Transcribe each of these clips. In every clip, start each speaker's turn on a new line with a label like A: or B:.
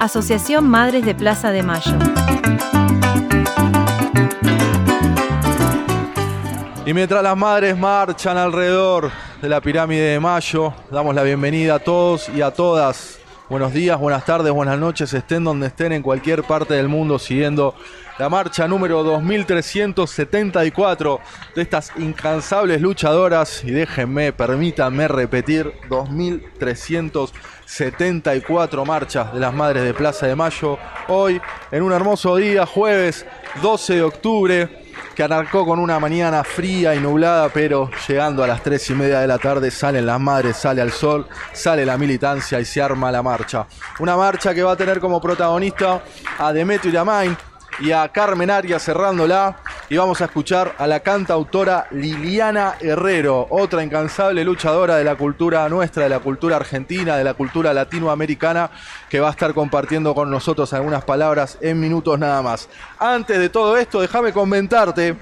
A: Asociación Madres de Plaza de Mayo.
B: Y mientras las madres marchan alrededor de la pirámide de Mayo, damos la bienvenida a todos y a todas. Buenos días, buenas tardes, buenas noches, estén donde estén en cualquier parte del mundo siguiendo la marcha número 2374 de estas incansables luchadoras. Y déjenme, permítanme repetir, 2374 marchas de las Madres de Plaza de Mayo. Hoy, en un hermoso día, jueves 12 de octubre que arrancó con una mañana fría y nublada, pero llegando a las tres y media de la tarde salen las madres, sale al sol, sale la militancia y se arma la marcha. Una marcha que va a tener como protagonista a Demetrio Yamain, y a Carmen Arias cerrándola. Y vamos a escuchar a la cantautora Liliana Herrero, otra incansable luchadora de la cultura nuestra, de la cultura argentina, de la cultura latinoamericana, que va a estar compartiendo con nosotros algunas palabras en minutos nada más. Antes de todo esto, déjame comentarte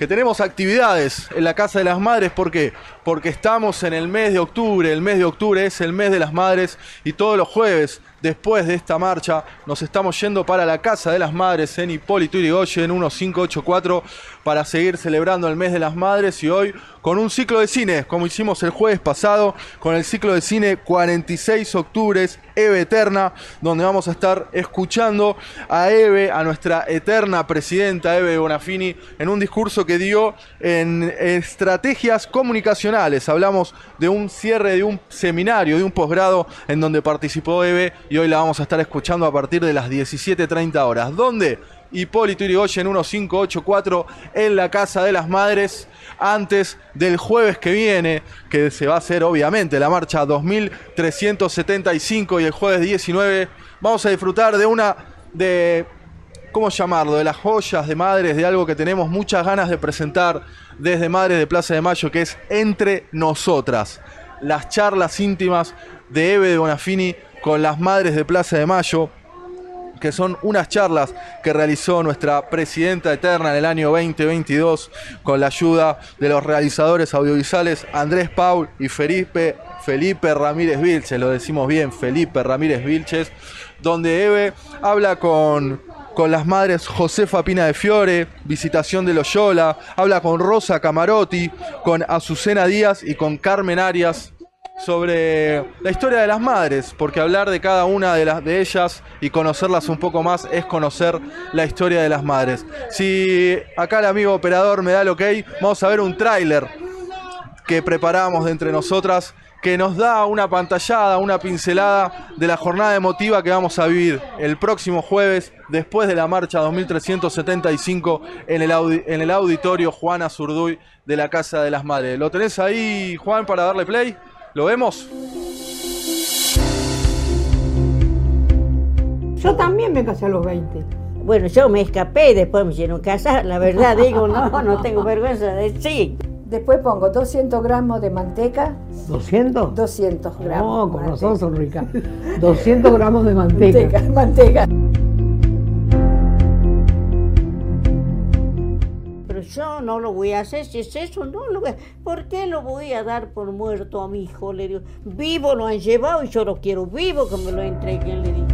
B: que tenemos actividades en la Casa de las Madres. ¿Por qué? Porque estamos en el mes de octubre. El mes de octubre es el mes de las Madres y todos los jueves después de esta marcha, nos estamos yendo para la Casa de las Madres en Hipólito Yrigoyen 1584 para seguir celebrando el mes de las Madres y hoy con un ciclo de cine, como hicimos el jueves pasado, con el ciclo de cine 46 octubres, Eve Eterna, donde vamos a estar escuchando a Eve, a nuestra eterna presidenta Eve Bonafini, en un discurso que dio en estrategias comunicacionales. Hablamos de un cierre de un seminario, de un posgrado en donde participó Eve y hoy la vamos a estar escuchando a partir de las 17.30 horas. ¿Dónde? Hipólito Yrigoyen 1584 en la Casa de las Madres antes del jueves que viene, que se va a hacer obviamente la marcha 2375 y el jueves 19 vamos a disfrutar de una de ¿cómo llamarlo? De las joyas de madres, de algo que tenemos muchas ganas de presentar desde Madres de Plaza de Mayo, que es Entre Nosotras. Las charlas íntimas de Eve de Bonafini con las Madres de Plaza de Mayo que son unas charlas que realizó nuestra presidenta eterna en el año 2022 con la ayuda de los realizadores audiovisuales Andrés Paul y Felipe, Felipe Ramírez Vilches, lo decimos bien, Felipe Ramírez Vilches, donde Eve habla con, con las madres Josefa Pina de Fiore, Visitación de Loyola, habla con Rosa Camarotti, con Azucena Díaz y con Carmen Arias, sobre la historia de las madres, porque hablar de cada una de, las, de ellas y conocerlas un poco más es conocer la historia de las madres. Si acá el amigo operador me da el ok, vamos a ver un tráiler que preparamos de entre nosotras que nos da una pantallada, una pincelada de la jornada emotiva que vamos a vivir el próximo jueves después de la marcha 2375 en el, en el auditorio Juana Zurduy de la Casa de las Madres. ¿Lo tenés ahí, Juan, para darle play? ¿Lo vemos?
C: Yo también me casé a los 20.
D: Bueno, yo me escapé y después me hicieron casar, la verdad digo, no, no tengo vergüenza de decir.
C: Después pongo 200 gramos de manteca.
E: ¿200?
C: 200 gramos.
E: No, con razón son ricas. 200 gramos de manteca.
C: Manteca, manteca.
D: Yo no lo voy a hacer, si es eso, no lo voy a... ¿Por qué lo voy a dar por muerto a mi hijo? Le digo, vivo lo han llevado y yo lo quiero vivo que me lo entreguen, le digo.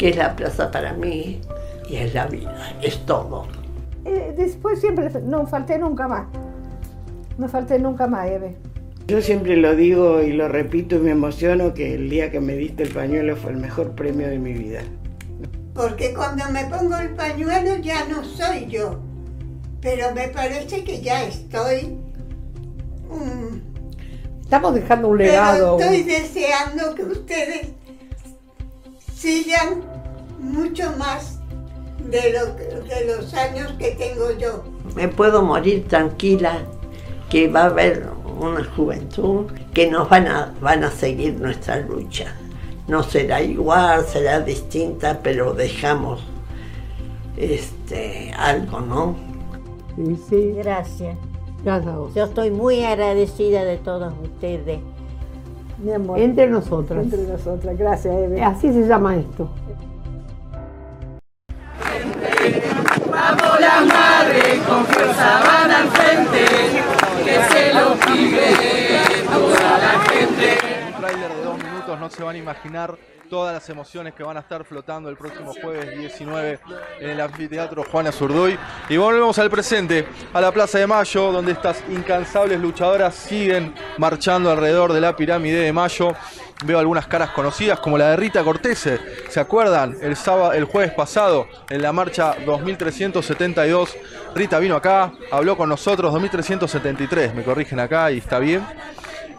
F: que es la plaza para mí y es la vida, es todo.
C: Eh, después siempre, no falté nunca más. No falté nunca más, Eve.
F: Yo siempre lo digo y lo repito y me emociono que el día que me diste el pañuelo fue el mejor premio de mi vida.
G: Porque cuando me pongo el pañuelo ya no soy yo, pero me parece que ya estoy
E: Estamos dejando un
G: pero
E: legado.
G: estoy deseando que ustedes sigan mucho más de, lo, que- de los años que tengo yo.
D: Me puedo morir tranquila que va a haber una juventud que nos van a, van a seguir nuestra lucha. No será igual, será distinta, pero dejamos este, algo, ¿no?
E: Sí, sí.
D: Gracias.
E: Gracias a vos.
D: Yo estoy muy agradecida de todos ustedes.
C: Mi amor.
E: Entre nosotras.
C: Entre nosotras. Gracias, Eve.
E: Así se llama esto.
B: Un tráiler no se van a imaginar todas las emociones que van a estar flotando el próximo jueves 19 en el anfiteatro Juana Zurduy. Y volvemos al presente, a la Plaza de Mayo, donde estas incansables luchadoras siguen marchando alrededor de la pirámide de Mayo. Veo algunas caras conocidas, como la de Rita Cortese. ¿Se acuerdan? El, sábado, el jueves pasado, en la marcha 2372, Rita vino acá, habló con nosotros, 2373, me corrigen acá y está bien.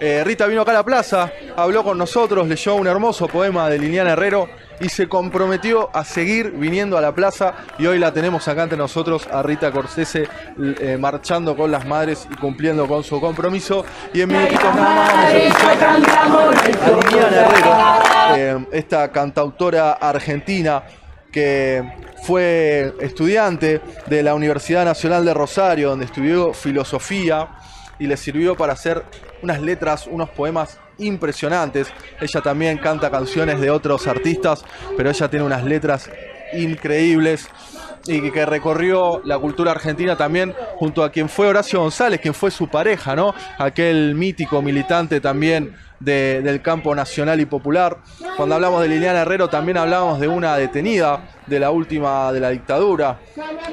B: Eh, Rita vino acá a la plaza, habló con nosotros, leyó un hermoso poema de Liliana Herrero y se comprometió a seguir viniendo a la plaza y hoy la tenemos acá entre nosotros a Rita Corsese eh, marchando con las madres y cumpliendo con su compromiso. Y en minutitos nada más vamos a Liliana Herrero, eh, esta cantautora argentina que fue estudiante de la Universidad Nacional de Rosario, donde estudió filosofía y le sirvió para hacer unas letras, unos poemas impresionantes. Ella también canta canciones de otros artistas, pero ella tiene unas letras increíbles y que, recorrió la cultura argentina también junto a quien fue Horacio González, quien fue su pareja, ¿no? Aquel mítico militante también de- del campo nacional y popular. Cuando hablamos de Liliana Herrero también hablamos de una detenida de la última de la dictadura,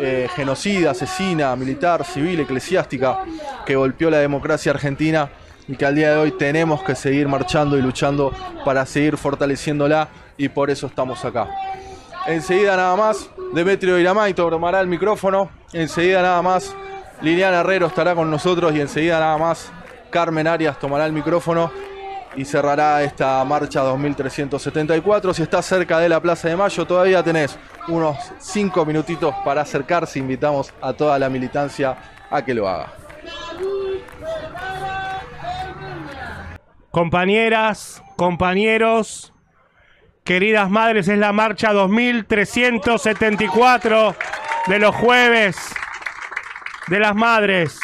B: eh, genocida, asesina, militar, civil, eclesiástica, que golpeó la democracia argentina y que al día de hoy tenemos que seguir marchando y luchando para seguir fortaleciéndola y por eso estamos acá. Enseguida nada más, Demetrio Iramaito tomará el micrófono. Enseguida nada más, Liliana Herrero estará con nosotros y enseguida nada más, Carmen Arias tomará el micrófono y cerrará esta marcha 2374. Si estás cerca de la Plaza de Mayo, todavía tenés unos 5 minutitos para acercarse. Invitamos a toda la militancia a que lo haga.
H: Compañeras, compañeros, queridas madres, es la marcha 2374 de los jueves de las madres.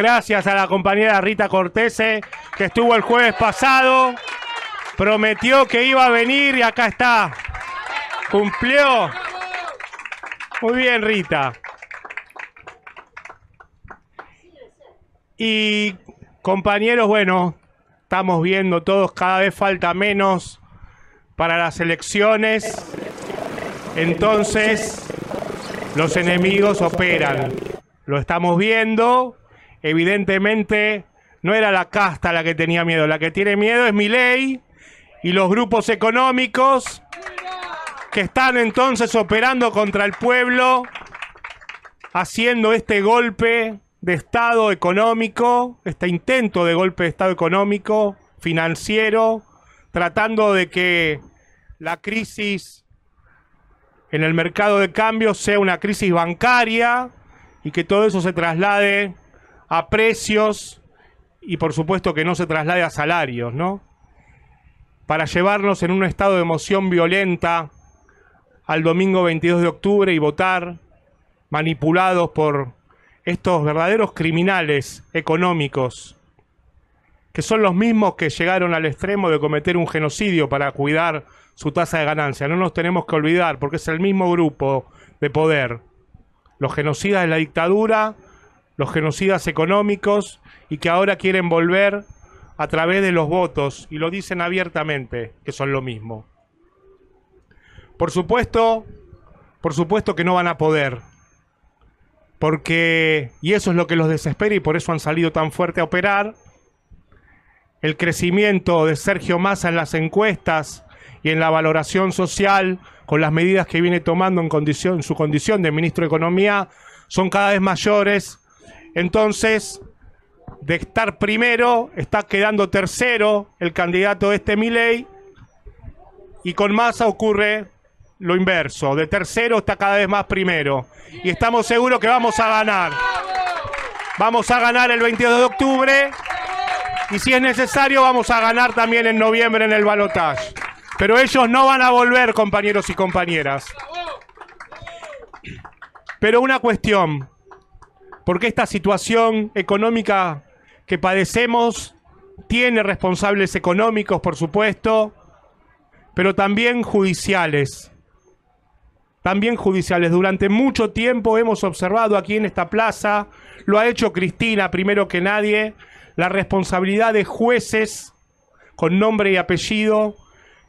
H: Gracias a la compañera Rita Cortese, que estuvo el jueves pasado. Prometió que iba a venir y acá está. Cumplió. Muy bien, Rita. Y compañeros, bueno, estamos viendo todos, cada vez falta menos para las elecciones. Entonces, los enemigos operan. Lo estamos viendo. Evidentemente, no era la casta la que tenía miedo. La que tiene miedo es mi ley y los grupos económicos que están entonces operando contra el pueblo, haciendo este golpe de Estado económico, este intento de golpe de Estado económico, financiero, tratando de que la crisis en el mercado de cambio sea una crisis bancaria y que todo eso se traslade a precios y por supuesto que no se traslade a salarios, ¿no? Para llevarnos en un estado de emoción violenta al domingo 22 de octubre y votar manipulados por estos verdaderos criminales económicos que son los mismos que llegaron al extremo de cometer un genocidio para cuidar su tasa de ganancia. No nos tenemos que olvidar porque es el mismo grupo de poder. Los genocidas de la dictadura, los genocidas económicos y que ahora quieren volver a través de los votos y lo dicen abiertamente que son lo mismo. Por supuesto, por supuesto que no van a poder. porque, y eso es lo que los desespera y por eso han salido tan fuerte a operar, el crecimiento de Sergio Massa en las encuestas y en la valoración social con las medidas que viene tomando en, condición, en su condición de ministro de Economía son cada vez mayores. Entonces, de estar primero, está quedando tercero el candidato de este Milei y con Massa ocurre lo inverso. De tercero está cada vez más primero. Y estamos seguros que vamos a ganar. Vamos a ganar el 22 de octubre. Y si es necesario, vamos a ganar también en noviembre en el balotaje. Pero ellos no van a volver, compañeros y compañeras. Pero una cuestión. Porque esta situación económica que padecemos tiene responsables económicos, por supuesto, pero también judiciales. También judiciales. Durante mucho tiempo hemos observado aquí en esta plaza, lo ha hecho Cristina primero que nadie, la responsabilidad de jueces con nombre y apellido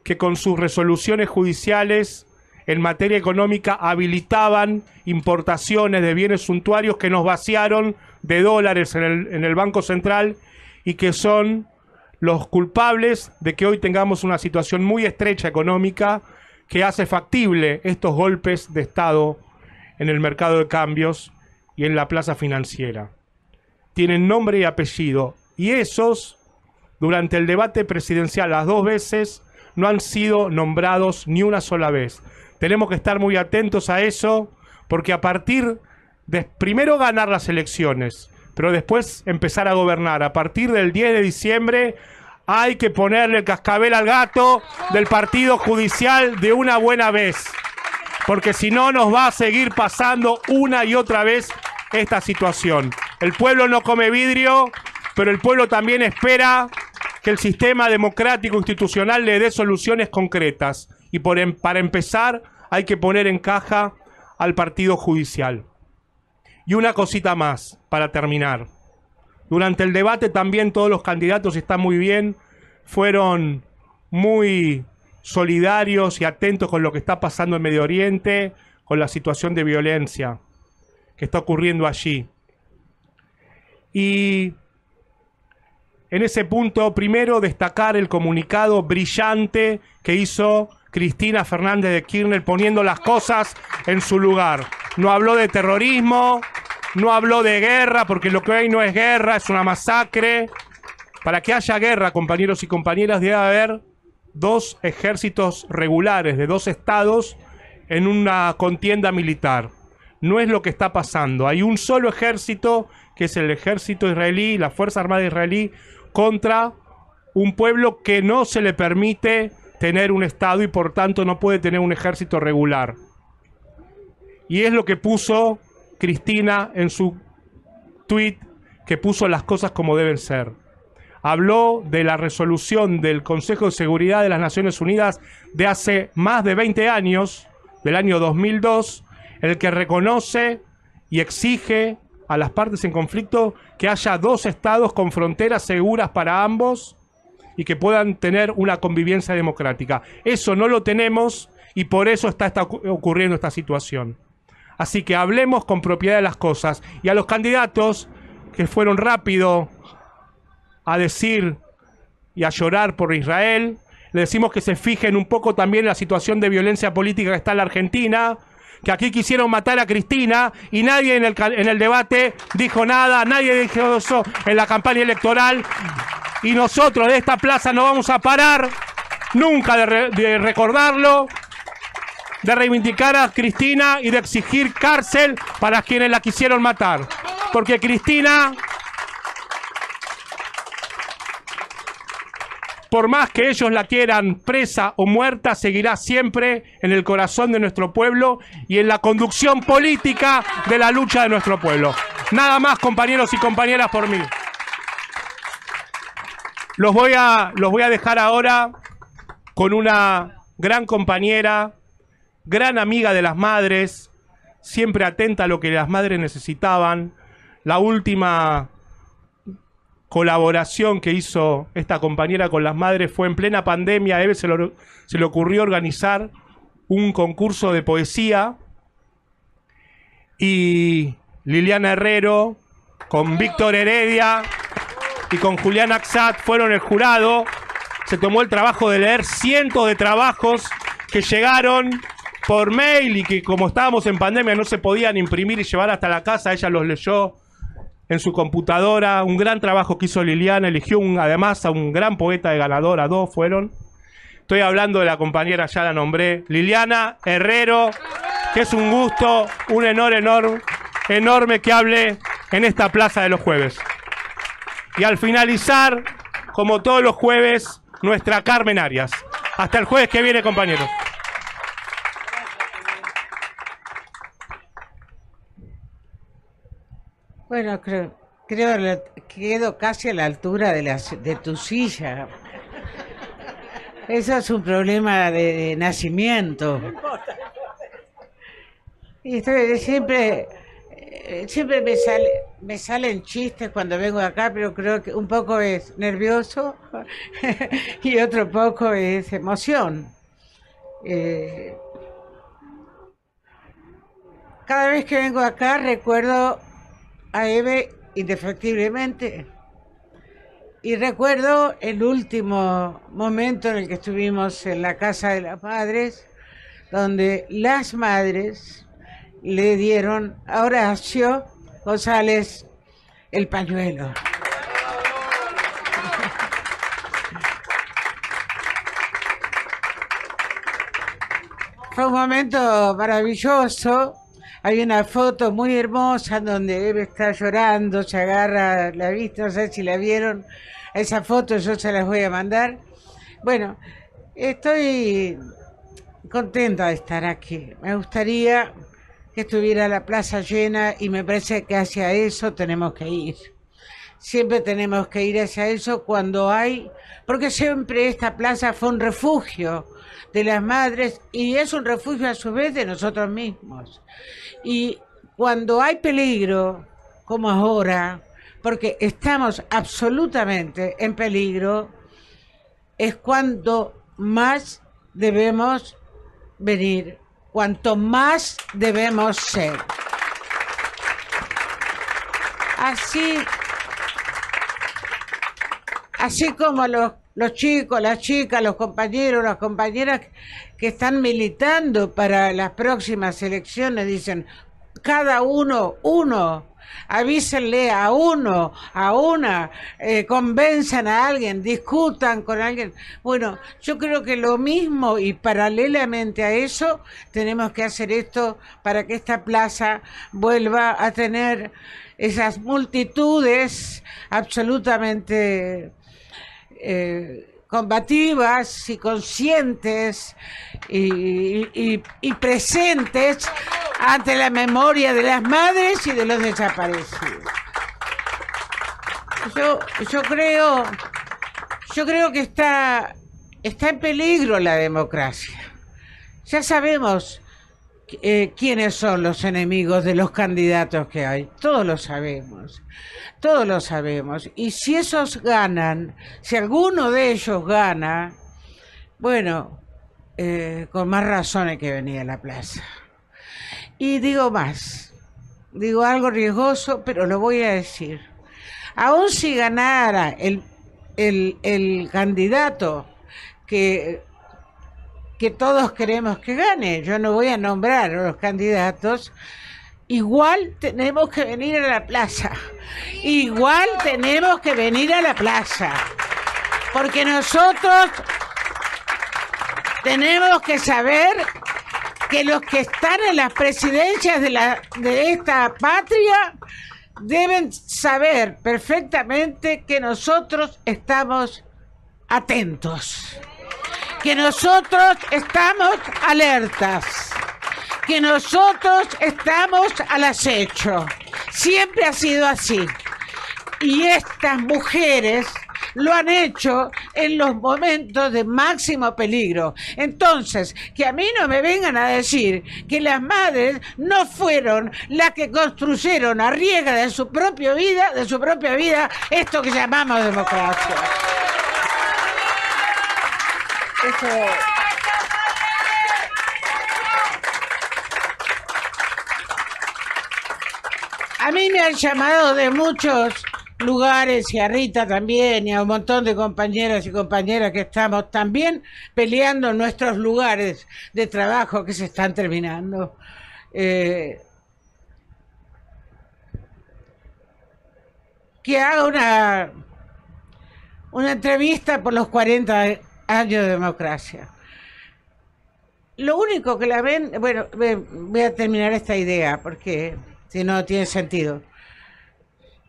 H: que con sus resoluciones judiciales en materia económica habilitaban importaciones de bienes suntuarios que nos vaciaron de dólares en el, en el Banco Central y que son los culpables de que hoy tengamos una situación muy estrecha económica que hace factible estos golpes de Estado en el mercado de cambios y en la plaza financiera. Tienen nombre y apellido y esos, durante el debate presidencial las dos veces, no han sido nombrados ni una sola vez. Tenemos que estar muy atentos a eso porque a partir de primero ganar las elecciones, pero después empezar a gobernar. A partir del 10 de diciembre hay que ponerle el cascabel al gato del partido judicial de una buena vez. Porque si no nos va a seguir pasando una y otra vez esta situación. El pueblo no come vidrio, pero el pueblo también espera que el sistema democrático institucional le dé soluciones concretas. Y por em, para empezar hay que poner en caja al partido judicial. Y una cosita más para terminar. Durante el debate también todos los candidatos están muy bien, fueron muy solidarios y atentos con lo que está pasando en Medio Oriente, con la situación de violencia que está ocurriendo allí. Y en ese punto, primero destacar el comunicado brillante que hizo Cristina Fernández de Kirchner poniendo las cosas en su lugar. No habló de terrorismo, no habló de guerra, porque lo que hay no es guerra, es una masacre. Para que haya guerra, compañeros y compañeras, debe haber dos ejércitos regulares de dos estados en una contienda militar. No es lo que está pasando. Hay un solo ejército, que es el ejército israelí, la Fuerza Armada israelí, contra un pueblo que no se le permite tener un Estado y por tanto no puede tener un ejército regular. Y es lo que puso Cristina en su tweet, que puso las cosas como deben ser. Habló de la resolución del Consejo de Seguridad de las Naciones Unidas de hace más de 20 años, del año 2002, el que reconoce y exige a las partes en conflicto que haya dos estados con fronteras seguras para ambos y que puedan tener una convivencia democrática. Eso no lo tenemos y por eso está, ocurriendo esta situación. Así que hablemos con propiedad de las cosas. Y a los candidatos que fueron rápido a decir y a llorar por Israel, le decimos que se fijen un poco también en la situación de violencia política que está en la Argentina, que aquí quisieron matar a Cristina y nadie en el, en el debate dijo nada, nadie dijo eso en la campaña electoral. Y nosotros de esta plaza no vamos a parar nunca de, de recordarlo, de reivindicar a Cristina y de exigir cárcel para quienes la quisieron matar. Porque Cristina por más que ellos la quieran presa o muerta, seguirá siempre en el corazón de nuestro pueblo y en la conducción política de la lucha de nuestro pueblo. Nada más, compañeros y compañeras, por mí. Los voy a, los voy a dejar ahora con una gran compañera, gran amiga de las madres, siempre atenta a lo que las madres necesitaban. La última colaboración que hizo esta compañera con las madres fue en plena pandemia. A Eve se, le ocurrió organizar un concurso de poesía y Liliana Herrero, con Víctor Heredia y con Julián Axat fueron el jurado. Se tomó el trabajo de leer cientos de trabajos que llegaron por mail y que como estábamos en pandemia no se podían imprimir y llevar hasta la casa. Ella los leyó en su computadora. Un gran trabajo que hizo Liliana. Eligió un, además a un gran poeta de ganador, dos fueron. Estoy hablando de la compañera, ya la nombré, Liliana Herrero, que es un gusto, un honor enorme, enorme que hable en esta plaza de los jueves. Y al finalizar, como todos los jueves, nuestra Carmen Arias. Hasta el jueves que viene, compañeros.
I: Bueno, creo, creo que quedo casi a la altura de, la, de tu silla. Eso es un problema de, de nacimiento. Y estoy siempre, eh, siempre me sale, me salen chistes cuando vengo acá, pero creo que un poco es nervioso y otro poco es emoción. Eh, cada vez que vengo acá recuerdo a Eve indefectiblemente. Y recuerdo el último momento en el que estuvimos en la casa de las madres, donde las madres le dieron a Horacio González el pañuelo. Fue un momento maravilloso. Hay una foto muy hermosa donde Eve está llorando, se agarra la vista, no sé si la vieron. Esa foto yo se las voy a mandar. Bueno, estoy contenta de estar aquí. Me gustaría que estuviera la plaza llena y me parece que hacia eso tenemos que ir. Siempre tenemos que ir hacia eso cuando hay, porque siempre esta plaza fue un refugio de las madres y es un refugio a su vez de nosotros mismos. Y cuando hay peligro, como ahora, porque estamos absolutamente en peligro, es cuando más debemos venir cuanto más debemos ser. Así, así como los, los chicos, las chicas, los compañeros, las compañeras que están militando para las próximas elecciones dicen, cada uno, uno, avísenle a uno, a una, eh, convenzan a alguien, discutan con alguien. Bueno, yo creo que lo mismo y paralelamente a eso tenemos que hacer esto para que esta plaza vuelva a tener esas multitudes absolutamente... Eh, combativas y conscientes y, presentes ante la memoria de las madres y de los desaparecidos. Yo, yo creo, yo creo que está, está en peligro la democracia. Ya sabemos eh, quiénes son los enemigos de los candidatos que hay. Todos lo sabemos. Todos lo sabemos. Y si esos ganan, si alguno de ellos gana, bueno, eh, con más razones que venir a la plaza. Y digo más, digo algo riesgoso, pero lo voy a decir. Aún si ganara el, el, el candidato que que todos queremos que gane. Yo no voy a nombrar a los candidatos. Igual tenemos que venir a la plaza. Igual tenemos que venir a la plaza. Porque nosotros tenemos que saber que los que están en las presidencias de, la, de esta patria deben saber perfectamente que nosotros estamos atentos que nosotros estamos alertas, que nosotros estamos al acecho. Siempre ha sido así. Y estas mujeres lo han hecho en los momentos de máximo peligro. Entonces, que a mí no me vengan a decir que las madres no fueron las que construyeron a riega de su propia vida, de su propia vida, esto que llamamos democracia. Eso. han llamado de muchos lugares y a Rita también y a un montón de compañeras y compañeras que estamos también peleando nuestros lugares de trabajo que se están terminando. Eh, que haga una, una entrevista por los 40 años de democracia. Lo único que la ven, bueno, voy a terminar esta idea porque si no tiene sentido.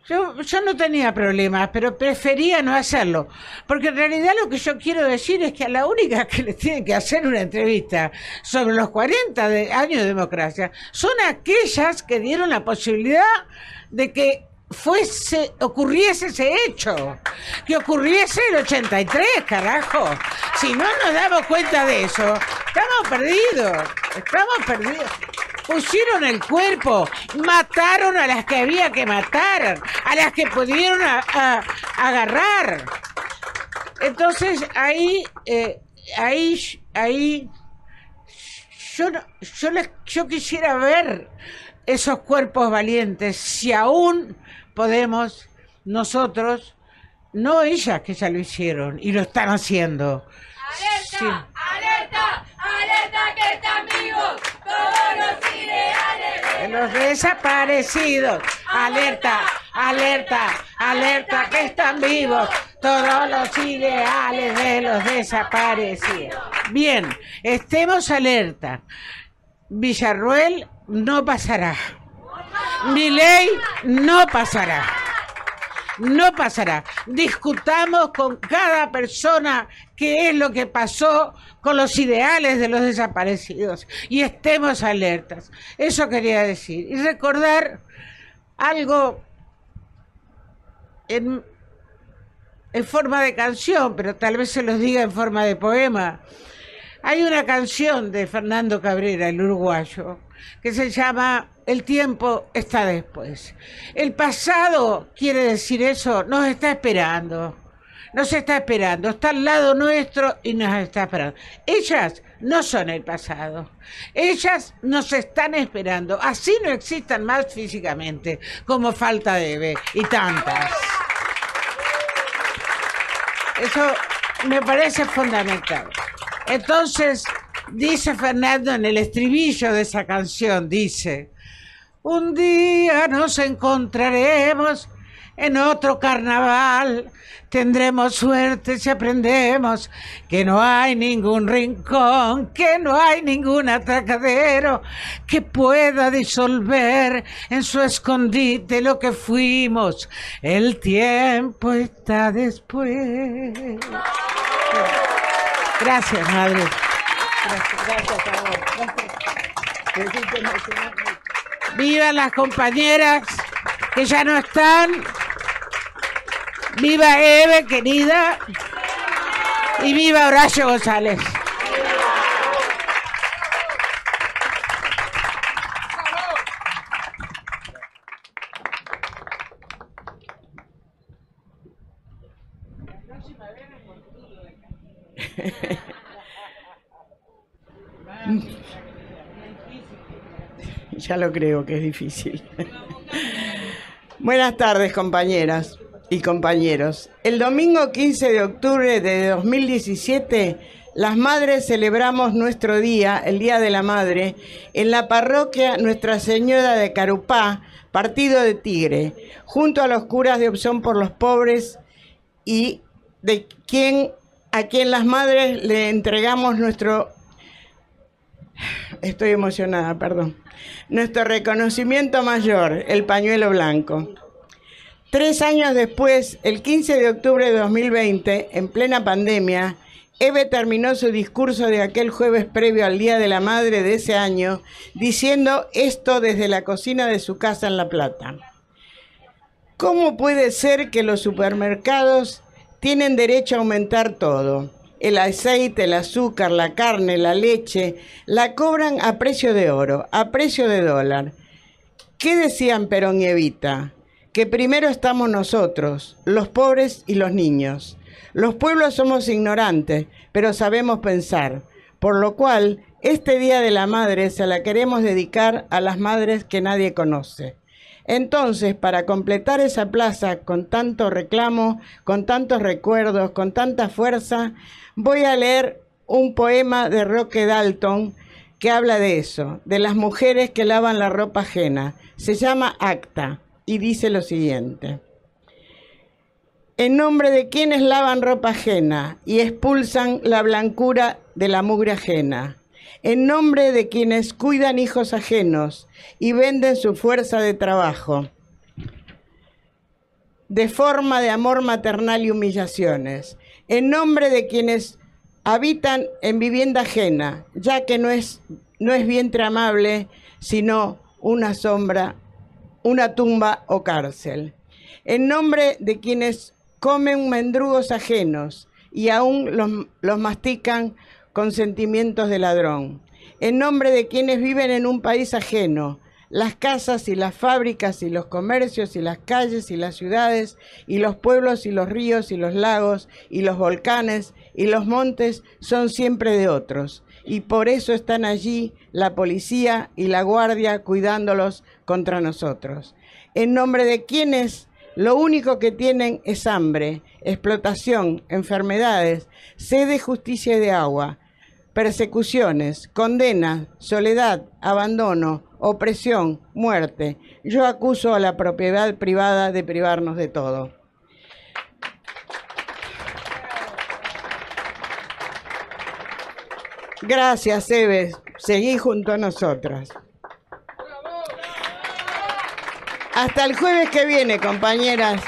I: Yo, yo no tenía problemas, pero prefería no hacerlo. Porque en realidad lo que yo quiero decir es que a la única que le tienen que hacer una entrevista sobre los 40 de, años de democracia son aquellas que dieron la posibilidad de que fuese, ocurriese ese hecho, que ocurriese el 83, carajo. Si no nos damos cuenta de eso, estamos perdidos, estamos perdidos. Pusieron el cuerpo, mataron a las que había que matar, a las que pudieron agarrar. Entonces ahí, eh, ahí, ahí, yo, yo, yo quisiera ver esos cuerpos valientes, si aún podemos nosotros, no ellas que ya lo hicieron y lo están haciendo.
J: ¡Alerta! ¡Alerta! ¡Alerta que están vivos! Todos los ideales
I: de los desaparecidos. ¡Alerta! ¡Alerta! ¡Alerta que están vivos! Todos los ideales de los desaparecidos. Bien, estemos alerta. Villarruel no pasará. Mi ley no pasará. No pasará. Discutamos con cada persona qué es lo que pasó con los ideales de los desaparecidos y estemos alertas. Eso quería decir. Y recordar algo en, en forma de canción, pero tal vez se los diga en forma de poema. Hay una canción de Fernando Cabrera, el uruguayo, que se llama El tiempo está después. El pasado, quiere decir eso, nos está esperando. Nos está esperando, está al lado nuestro y nos está esperando. Ellas no son el pasado. Ellas nos están esperando. Así no existan más físicamente, como falta debe y tantas. Eso me parece fundamental. Entonces, Dice Fernando en el estribillo de esa canción, dice, un día nos encontraremos en otro carnaval, tendremos suerte si aprendemos que no hay ningún rincón, que no hay ningún atracadero que pueda disolver en su escondite lo que fuimos. El tiempo está después. Gracias, madre. Viva las compañeras que ya no están. Viva Eve, querida. Y viva Horacio González.
F: Ya lo creo que es difícil. Buenas tardes, compañeras y compañeros. El domingo 15 de octubre de 2017, las madres celebramos nuestro día, el Día de la Madre, en la parroquia Nuestra Señora de Carupá, partido de Tigre, junto a los curas de Opción por los Pobres y de quien a quien las madres le entregamos nuestro estoy emocionada, perdón. Nuestro reconocimiento mayor, el pañuelo blanco. Tres años después, el 15 de octubre de 2020, en plena pandemia, Eve terminó su discurso de aquel jueves previo al Día de la Madre de ese año, diciendo esto desde la cocina de su casa en La Plata. ¿Cómo puede ser que los supermercados tienen derecho a aumentar todo? El aceite, el azúcar, la carne, la leche, la cobran a precio de oro, a precio de dólar. ¿Qué decían Perón y Evita? Que primero estamos nosotros, los pobres y los niños. Los pueblos somos ignorantes, pero sabemos pensar, por lo cual este Día de la Madre se la queremos dedicar a las madres que nadie conoce. Entonces, para completar esa plaza con tanto reclamo, con tantos recuerdos, con tanta fuerza, voy a leer un poema de Roque Dalton que habla de eso, de las mujeres que lavan la ropa ajena. Se llama Acta y dice lo siguiente. En nombre de quienes lavan ropa ajena y expulsan la blancura de la mugre ajena. En nombre de quienes cuidan hijos ajenos y venden su fuerza de trabajo. De forma de amor maternal y humillaciones. En nombre de quienes habitan en vivienda ajena, ya que no es, no es vientre amable, sino una sombra, una tumba o cárcel. En nombre de quienes comen mendrugos ajenos y aún los, los mastican con sentimientos de ladrón. En nombre de quienes viven en un país ajeno, las casas y las fábricas y los comercios y las calles y las ciudades y los pueblos y los ríos y los lagos y los volcanes y los montes son siempre de otros. Y por eso están allí la policía y la guardia cuidándolos contra nosotros. En nombre de quienes lo único que tienen es hambre, explotación, enfermedades, sed de justicia y de agua, persecuciones, condena, soledad, abandono, opresión, muerte. Yo acuso a la propiedad privada de privarnos de todo. Gracias, Eve. Seguí junto a nosotras. Hasta el jueves que viene, compañeras,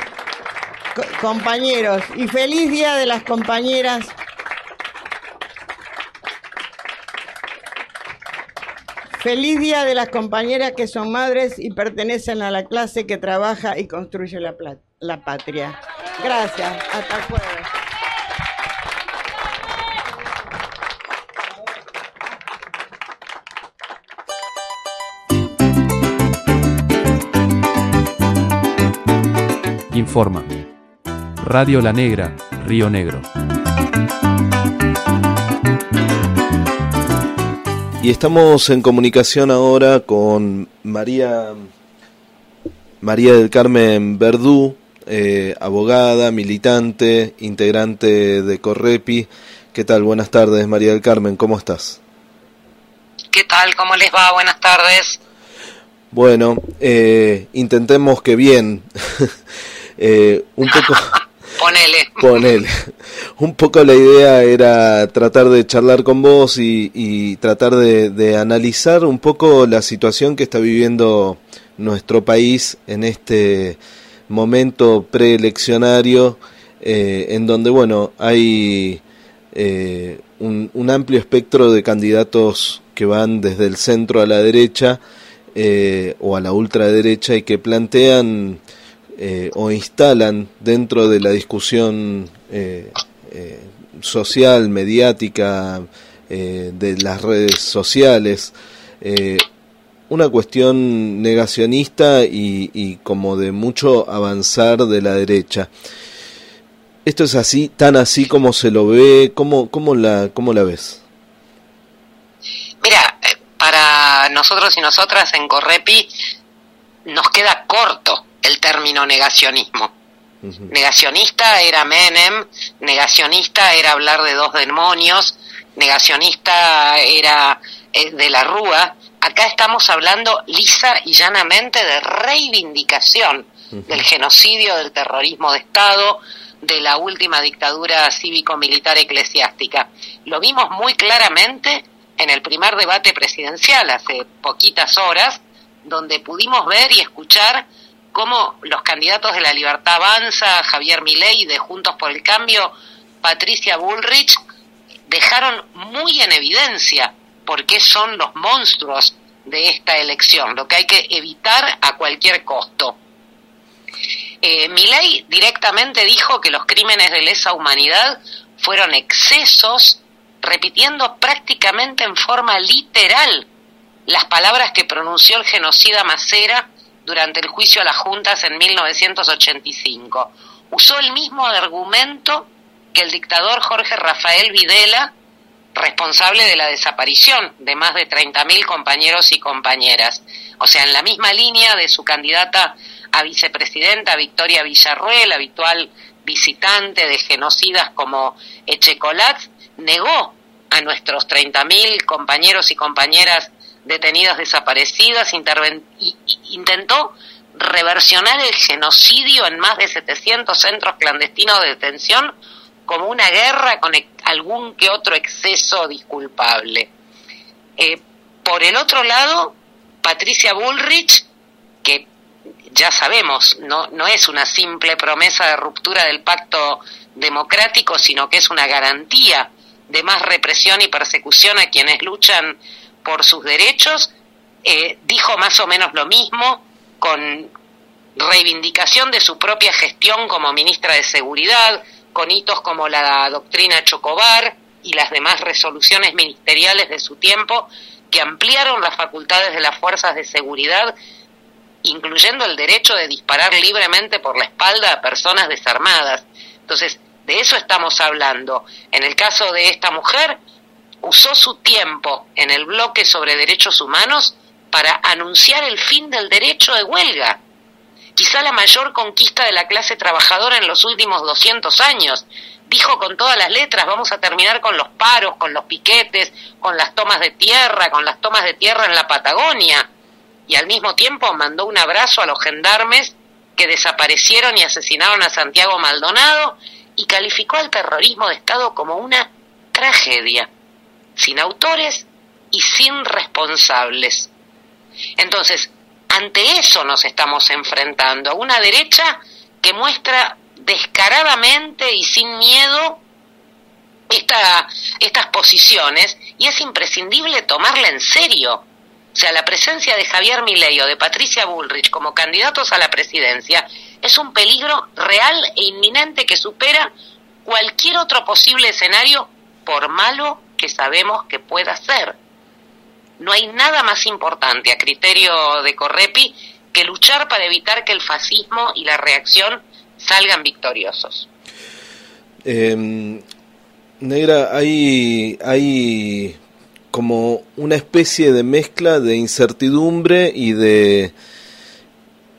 F: co- compañeros. Y feliz día de las compañeras. Feliz día de las compañeras que son madres y pertenecen a la clase que trabaja y construye la, patria. Gracias. Hasta jueves.
K: Informa. Radio La Negra, Río Negro.
L: Y estamos en comunicación ahora con María, María del Carmen Verdú, eh, abogada, militante, integrante de Correpi. ¿Qué tal? Buenas tardes, María del Carmen, ¿cómo estás?
M: ¿Qué tal? ¿Cómo les va? Buenas tardes.
L: Bueno, eh, intentemos que bien. Eh, un poco...
M: Ponele.
L: Ponele. Un poco la idea era tratar de charlar con vos y, y tratar de, analizar un poco la situación que está viviendo nuestro país en este momento preeleccionario, eh, en donde, bueno, hay eh, un, un amplio espectro de candidatos que van desde el centro a la derecha eh, o a la ultraderecha y que plantean eh, o instalan dentro de la discusión eh, eh, social, mediática, eh, de las redes sociales, una cuestión negacionista y, y como de mucho avanzar de la derecha. Esto es así, tan así como se lo ve, ¿cómo, cómo, la, cómo la ves?
M: Mira, para nosotros y nosotras en Correpi nos queda corto el término negacionismo. Negacionista era Menem, negacionista era hablar de dos demonios, negacionista era eh, de la Rúa. Acá estamos hablando lisa y llanamente de reivindicación del genocidio, del terrorismo de Estado, de la última dictadura cívico-militar eclesiástica. Lo vimos muy claramente en el primer debate presidencial hace poquitas horas, donde pudimos ver y escuchar cómo los candidatos de la Libertad Avanza, Javier Milei de Juntos por el Cambio, Patricia Bullrich, dejaron muy en evidencia por qué son los monstruos de esta elección, lo que hay que evitar a cualquier costo. Eh, Milei directamente dijo que los crímenes de lesa humanidad fueron excesos, repitiendo prácticamente en forma literal las palabras que pronunció el genocida Macera durante el juicio a las juntas en 1985. Usó el mismo argumento que el dictador Jorge Rafael Videla responsable de la desaparición de más de 30.000 compañeros y compañeras. O sea, en la misma línea de su candidata a vicepresidenta, Victoria Villarruel, habitual visitante de genocidas como Echecolat, negó a nuestros 30.000 compañeros y compañeras detenidas desaparecidas, intentó reversionar el genocidio en más de 700 centros clandestinos de detención como una guerra con algún que otro exceso disculpable. Eh, por el otro lado, Patricia Bullrich, que ya sabemos, no, no es una simple promesa de ruptura del pacto democrático, sino que es una garantía de más represión y persecución a quienes luchan por sus derechos, eh, dijo más o menos lo mismo con reivindicación de su propia gestión como ministra de Seguridad, con hitos como la doctrina Chocobar y las demás resoluciones ministeriales de su tiempo que ampliaron las facultades de las fuerzas de seguridad, incluyendo el derecho de disparar libremente por la espalda a personas desarmadas. Entonces, de eso estamos hablando. En el caso de esta mujer, usó su tiempo en el bloque sobre derechos humanos para anunciar el fin del derecho de huelga quizá la mayor conquista de la clase trabajadora en los últimos 200 años. Dijo con todas las letras, vamos a terminar con los paros, con los piquetes, con las tomas de tierra, con las tomas de tierra en la Patagonia. Y al mismo tiempo mandó un abrazo a los gendarmes que desaparecieron y asesinaron a Santiago Maldonado y calificó al terrorismo de Estado como una tragedia, sin autores y sin responsables. Entonces, ante eso nos estamos enfrentando, a una derecha que muestra descaradamente y sin miedo esta, estas posiciones y es imprescindible tomarla en serio. O sea, la presencia de Javier Milei o de Patricia Bullrich como candidatos a la presidencia es un peligro real e inminente que supera cualquier otro posible escenario, por malo que sabemos que pueda ser no hay nada más importante a criterio de Correpi que luchar para evitar que el fascismo y la reacción salgan victoriosos.
L: Em, negra, hay, hay como una especie de mezcla de incertidumbre y de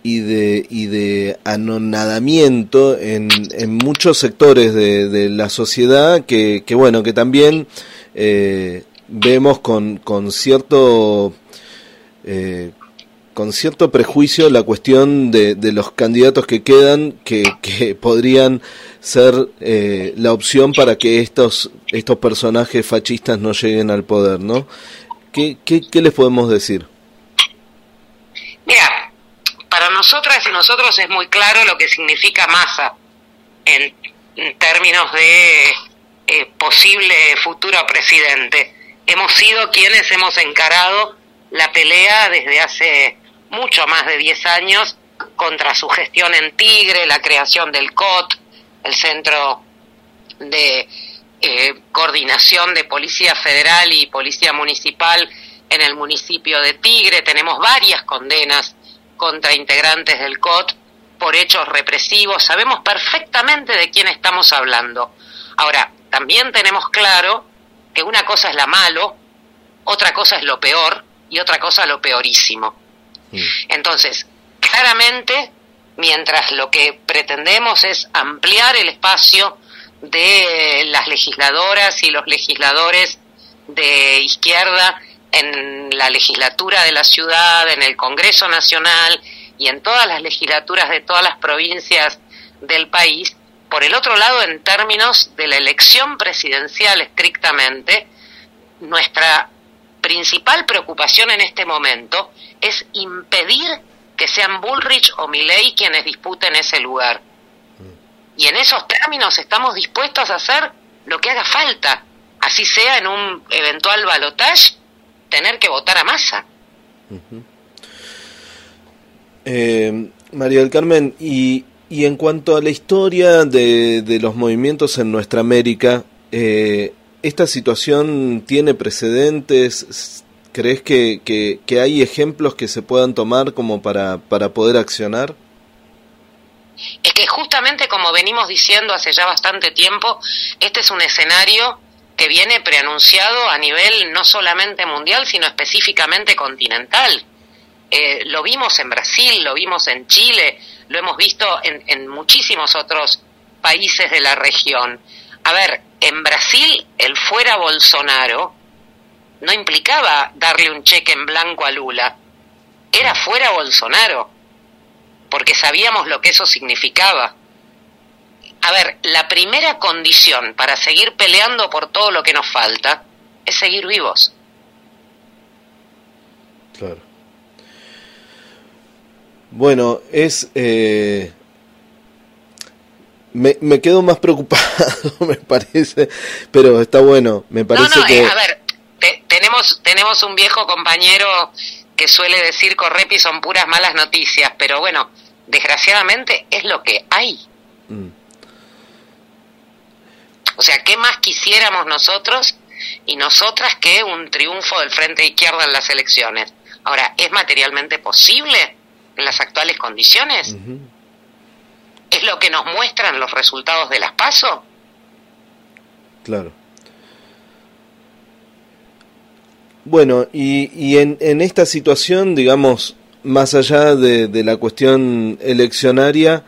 L: y de, y de anonadamiento en, en muchos sectores de, la sociedad que, que bueno que también eh, vemos con, con cierto eh, con cierto prejuicio la cuestión de, de los candidatos que quedan que, que podrían ser eh, la opción para que estos estos personajes fascistas no lleguen al poder, ¿no? ¿Qué, qué, qué les podemos decir?
M: Mira, para nosotras y nosotros es muy claro lo que significa masa en, términos de eh, posible futuro presidente hemos sido quienes hemos encarado la pelea desde hace mucho más de 10 años contra su gestión en Tigre, la creación del COT, el Centro de eh, Coordinación de Policía Federal y Policía Municipal en el municipio de Tigre. Tenemos varias condenas contra integrantes del COT por hechos represivos. Sabemos perfectamente de quién estamos hablando. Ahora, también tenemos claro que una cosa es la malo, otra cosa es lo peor y otra cosa lo peorísimo. Mm. Entonces, claramente, mientras lo que pretendemos es ampliar el espacio de las legisladoras y los legisladores de izquierda en la legislatura de la ciudad, en el Congreso Nacional y en todas las legislaturas de todas las provincias del país, por el otro lado, en términos de la elección presidencial estrictamente, nuestra principal preocupación en este momento es impedir que sean Bullrich o Milley quienes disputen ese lugar. Y en esos términos estamos dispuestos a hacer lo que haga falta, así sea en un eventual balotaje, tener que votar a masa.
L: Eh, María del Carmen, y y en cuanto a la historia de, de los movimientos en nuestra América, eh, ¿esta situación tiene precedentes? ¿Crees que, que, hay ejemplos que se puedan tomar como para, para poder accionar?
M: Es que justamente como venimos diciendo hace ya bastante tiempo, este es un escenario que viene preanunciado a nivel no solamente mundial, sino específicamente continental. Eh, lo vimos en Brasil, lo vimos en Chile, lo hemos visto en, en muchísimos otros países de la región. A ver, en Brasil el fuera Bolsonaro no implicaba darle un cheque en blanco a Lula, era fuera Bolsonaro, porque sabíamos lo que eso significaba. A ver, la primera condición para seguir peleando por todo lo que nos falta es seguir vivos.
L: Claro. Bueno, es... Eh, me, me quedo más preocupado, me parece, pero está bueno, me parece
M: no, no,
L: que...
M: eh, a ver, te- tenemos, tenemos un viejo compañero que suele decir Correpi son puras malas noticias, pero bueno, desgraciadamente es lo que hay.
L: Mm.
M: O sea, ¿qué más quisiéramos nosotros y nosotras que un triunfo del Frente Izquierda en las elecciones? Ahora, ¿es materialmente posible en las actuales condiciones? ¿Es lo que nos muestran los resultados de las PASO?
L: Claro. Bueno, y, y en, en esta situación, digamos, más allá de, de la cuestión eleccionaria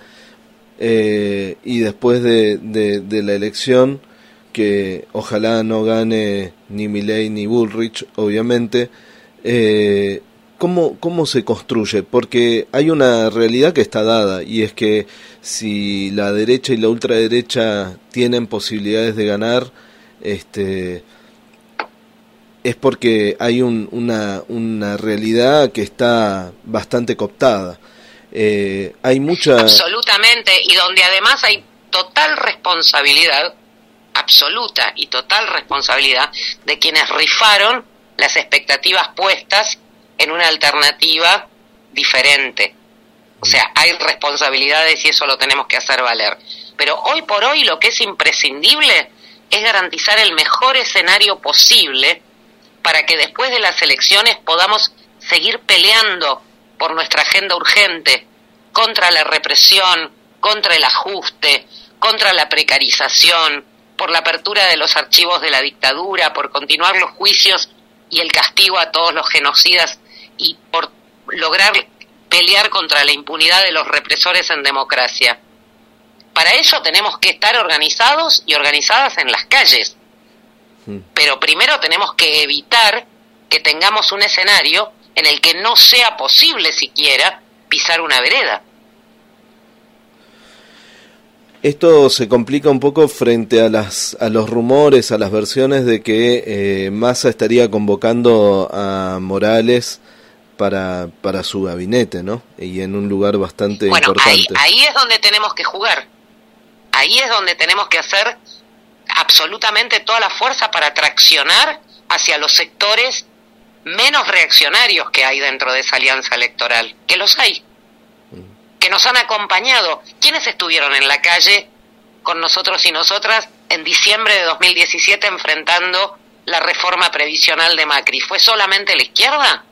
L: eh, y después de, de, de la elección, que ojalá no gane ni Milley ni Bullrich, obviamente, eh, ¿cómo, ¿cómo se construye? Porque hay una realidad que está dada y es que si la derecha y la ultraderecha tienen posibilidades de ganar, este es porque hay un- una, una realidad que está bastante cooptada. Eh, hay mucha...
M: Absolutamente, y donde además hay total responsabilidad, absoluta y total responsabilidad de quienes rifaron las expectativas puestas en una alternativa diferente. O sea, hay responsabilidades y eso lo tenemos que hacer valer. Pero hoy por hoy lo que es imprescindible es garantizar el mejor escenario posible para que después de las elecciones podamos seguir peleando por nuestra agenda urgente contra la represión, contra el ajuste, contra la precarización, por la apertura de los archivos de la dictadura, por continuar los juicios y el castigo a todos los genocidas y por lograr pelear contra la impunidad de los represores en democracia. Para eso tenemos que estar organizados y organizadas en las calles. Pero primero tenemos que evitar que tengamos un escenario en el que no sea posible siquiera pisar una vereda.
L: Esto se complica un poco frente a, las, a los rumores, a las versiones de que eh, Massa estaría convocando a Morales para, para su gabinete, ¿no? Y en un lugar bastante
M: Bueno, ahí,
L: importante.
M: ahí es donde tenemos que jugar. Ahí es donde tenemos que hacer absolutamente toda la fuerza para traccionar hacia los sectores menos reaccionarios que hay dentro de esa alianza electoral, que los hay, que nos han acompañado. ¿Quiénes estuvieron en la calle con nosotros y nosotras en diciembre de 2017 enfrentando la reforma previsional de Macri? ¿Fue solamente la izquierda?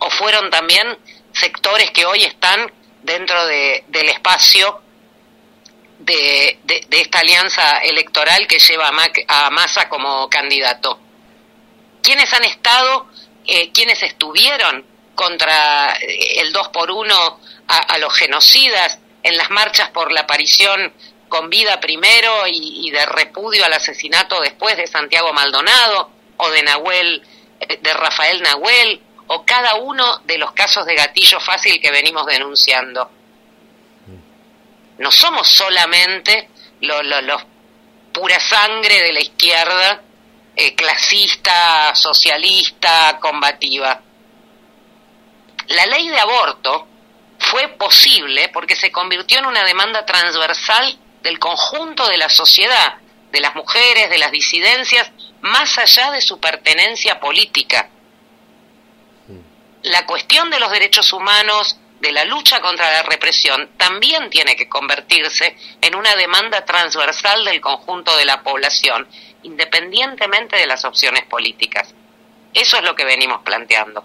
M: ¿O fueron también sectores que hoy están dentro de, del espacio de, de- esta alianza electoral que lleva a, Mac- a Massa como candidato? ¿Quiénes han estado, eh, quiénes estuvieron contra eh, el 2 por 1 a, a los genocidas en las marchas por la aparición con vida primero y, y de repudio al asesinato después de Santiago Maldonado o de Nahuel, eh, de Rafael Nahuel o cada uno de los casos de gatillo fácil que venimos denunciando? No somos solamente lo- lo- los pura sangre de la izquierda eh, clasista, socialista, combativa. La ley de aborto fue posible porque se convirtió en una demanda transversal del conjunto de la sociedad, de las mujeres, de las disidencias, más allá de su pertenencia política. La cuestión de los derechos humanos, de la lucha contra la represión, también tiene que convertirse en una demanda transversal del conjunto de la población, independientemente de las opciones políticas. Eso es lo que venimos planteando.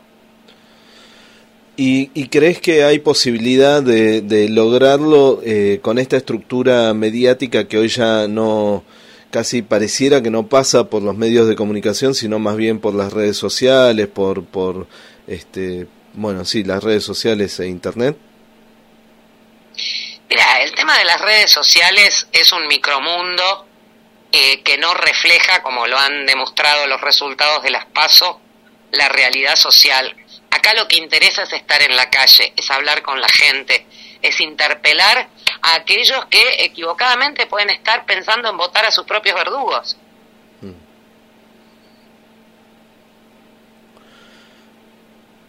L: ¿Y, y crees que hay posibilidad de, lograrlo eh, con esta estructura mediática que hoy ya no casi pareciera que no pasa por los medios de comunicación, sino más bien por las redes sociales, por, por este, bueno, sí, las redes sociales e internet.
M: Mira, el tema de las redes sociales es un micromundo eh, que no refleja, como lo han demostrado los resultados de las PASO, la realidad social. Acá lo que interesa es estar en la calle, es hablar con la gente, es interpelar a aquellos que equivocadamente pueden estar pensando en votar a sus propios verdugos.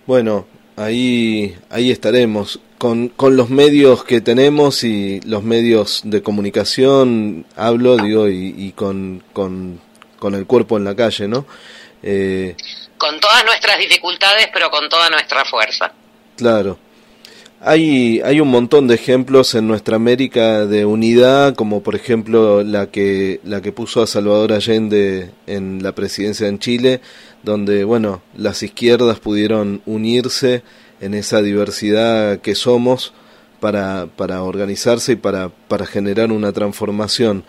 L: Bueno, ahí, ahí estaremos. Con, con los medios que tenemos y los medios de comunicación, hablo, digo, y, con, con, con, el cuerpo en la calle, ¿no?
M: Eh, con todas nuestras dificultades, pero con toda nuestra fuerza.
L: Claro. Hay, hay un montón de ejemplos en nuestra América de unidad, como por ejemplo la que, la que puso a Salvador Allende en la presidencia en Chile, donde bueno, las izquierdas pudieron unirse en esa diversidad que somos para, para organizarse y para, para generar una transformación.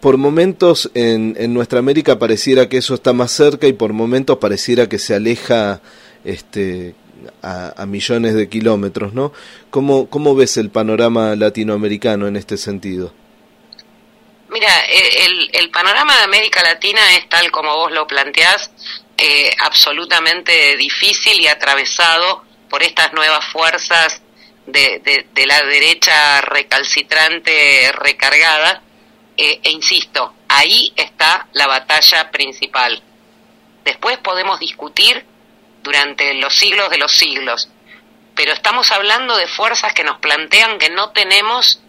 L: Por momentos en, en nuestra América pareciera que eso está más cerca y por momentos pareciera que se aleja este, a, millones de kilómetros, ¿no? ¿Cómo, ¿Cómo ves el panorama latinoamericano en este sentido?
M: Mira, eh, el, el panorama de América Latina es tal como vos lo planteás, eh, absolutamente difícil y atravesado por estas nuevas fuerzas de, de, la derecha recalcitrante recargada. Eh, e insisto, ahí está la batalla principal. Después podemos discutir durante los siglos de los siglos. Pero estamos hablando de fuerzas que nos plantean que no tenemos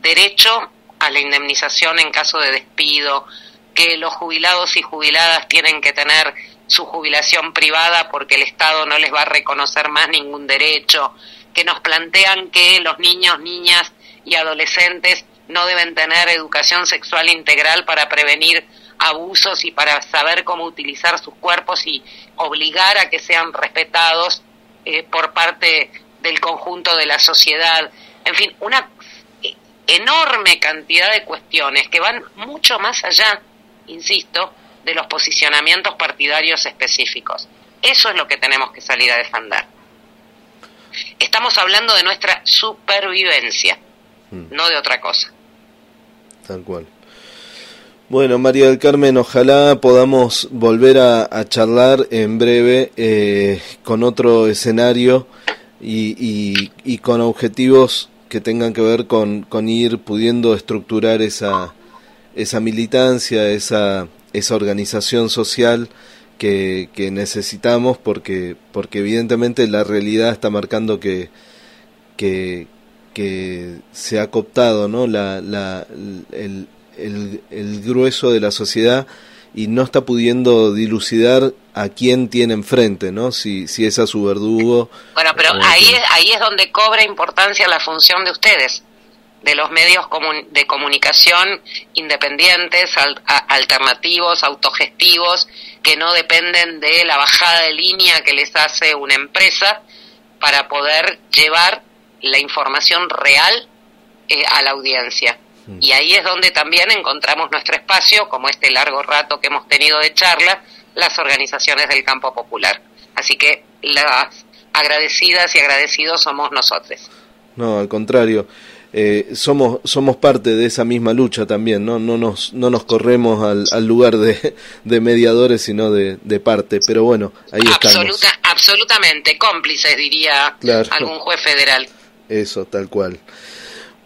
M: derecho la indemnización en caso de despido, que los jubilados y jubiladas tienen que tener su jubilación privada porque el Estado no les va a reconocer más ningún derecho, que nos plantean que los niños, niñas y adolescentes no deben tener educación sexual integral para prevenir abusos y para saber cómo utilizar sus cuerpos y obligar a que sean respetados eh, por parte del conjunto de la sociedad. En fin, una enorme cantidad de cuestiones que van mucho más allá, insisto, de los posicionamientos partidarios específicos. Eso es lo que tenemos que salir a defender. Estamos hablando de nuestra supervivencia, mm. no de otra cosa.
L: Tal cual. Bueno, María del Carmen, ojalá podamos volver a, charlar en breve eh, con otro escenario y, con objetivos que tengan que ver con, ir pudiendo estructurar esa, esa militancia, esa, esa organización social que, necesitamos porque, porque evidentemente la realidad está marcando que, que, se ha cooptado ¿no? la, la, el, el grueso de la sociedad y no está pudiendo dilucidar a quién tiene enfrente, ¿no? Si, si es a su verdugo.
M: Bueno, pero ahí es, ahí es donde cobra importancia la función de ustedes, de los medios de comunicación independientes, alternativos, autogestivos, que no dependen de la bajada de línea que les hace una empresa para poder llevar la información real eh, a la audiencia. Y ahí es donde también encontramos nuestro espacio, como este largo rato que hemos tenido de charla, las organizaciones del campo popular. Así que las agradecidas y agradecidos somos nosotros.
L: No, al contrario. Eh, somos somos parte de esa misma lucha también, no no nos no nos corremos al, al lugar de, de, mediadores sino de, de, parte, pero bueno ahí estamos.
M: Absolutamente cómplices diría algún juez federal.
L: Eso tal cual.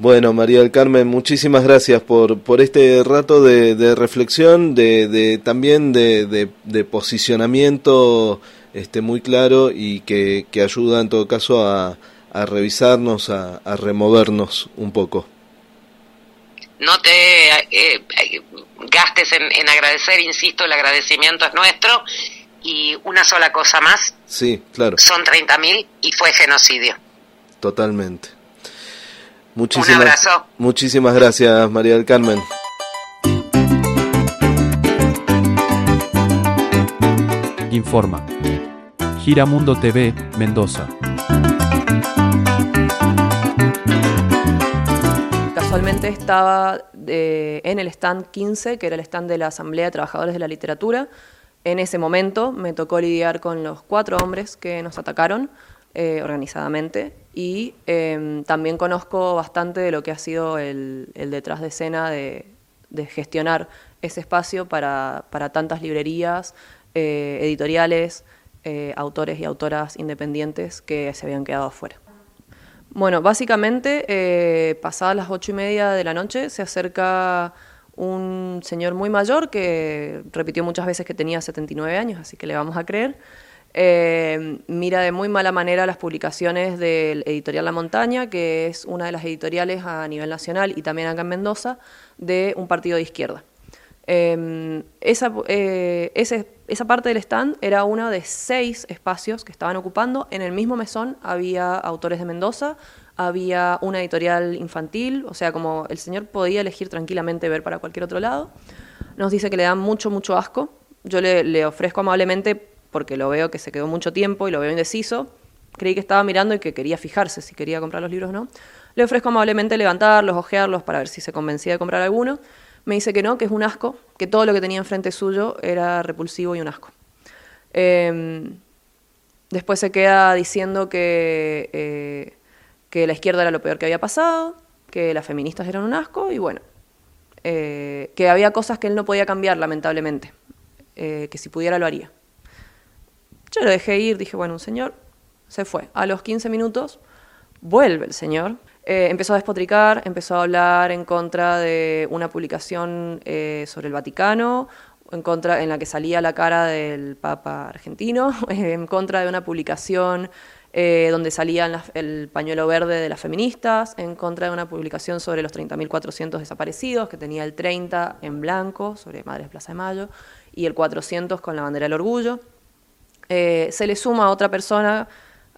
L: Bueno, María del Carmen, muchísimas gracias por, por este rato de, de reflexión, de, de también de, de, posicionamiento este, muy claro y que, que ayuda en todo caso a, a revisarnos, a, a, removernos un poco.
M: No te eh, gastes en, en agradecer, insisto, el agradecimiento es nuestro. Y una sola cosa más.
L: Sí, claro.
M: Son 30.000 y fue genocidio.
L: Totalmente. Muchísimas, Muchísimas gracias, María del Carmen.
K: Informa. Giramundo TV, Mendoza.
N: Casualmente estaba eh, en el stand 15, que era el stand de la Asamblea de Trabajadores de la Literatura. En ese momento me tocó lidiar con los cuatro hombres que nos atacaron eh, organizadamente y em, también conozco bastante de lo que ha sido el, el detrás de escena de, de gestionar ese espacio para, para tantas librerías, eh, editoriales, eh, autores y autoras independientes que se habían quedado afuera. Bueno, básicamente, eh, pasadas las ocho y media de la noche, se acerca un señor muy mayor que repitió muchas veces que tenía 79 años, así que le vamos a creer. Eh, mira de muy mala manera las publicaciones del editorial La Montaña, que es una de las editoriales a nivel nacional y también acá en Mendoza, de un partido de izquierda. Esa, eh, esa parte del stand era uno de seis espacios que estaban ocupando. En el mismo mesón había autores de Mendoza, había una editorial infantil, o sea, como el señor podía elegir tranquilamente ver para cualquier otro lado. Nos dice que le dan mucho, mucho asco. Yo le ofrezco amablemente, porque lo veo que se quedó mucho tiempo y lo veo indeciso. Creí que estaba mirando y que quería fijarse si quería comprar los libros o no. Le ofrezco amablemente levantarlos, ojearlos para ver si se convencía de comprar alguno. Me dice que no, que es un asco, que todo lo que tenía enfrente suyo era repulsivo y un asco. Eh, después se queda diciendo que, eh, que la izquierda era lo peor que había pasado, que las feministas eran un asco y bueno, eh, que había cosas que él no podía cambiar, lamentablemente, eh, que si pudiera lo haría. Yo lo dejé ir, dije, bueno, un señor se fue. A los 15 minutos vuelve el señor. Eh, empezó a despotricar, empezó a hablar en contra de una publicación eh, sobre el Vaticano, en contra en la que salía la cara del Papa argentino, en contra de una publicación eh, donde salía las- el pañuelo verde de las feministas, en contra de una publicación sobre los 30.400 desaparecidos, que tenía el 30 en blanco sobre Madres Plaza de Mayo y el 400 con la bandera del orgullo. Eh, se le suma a otra persona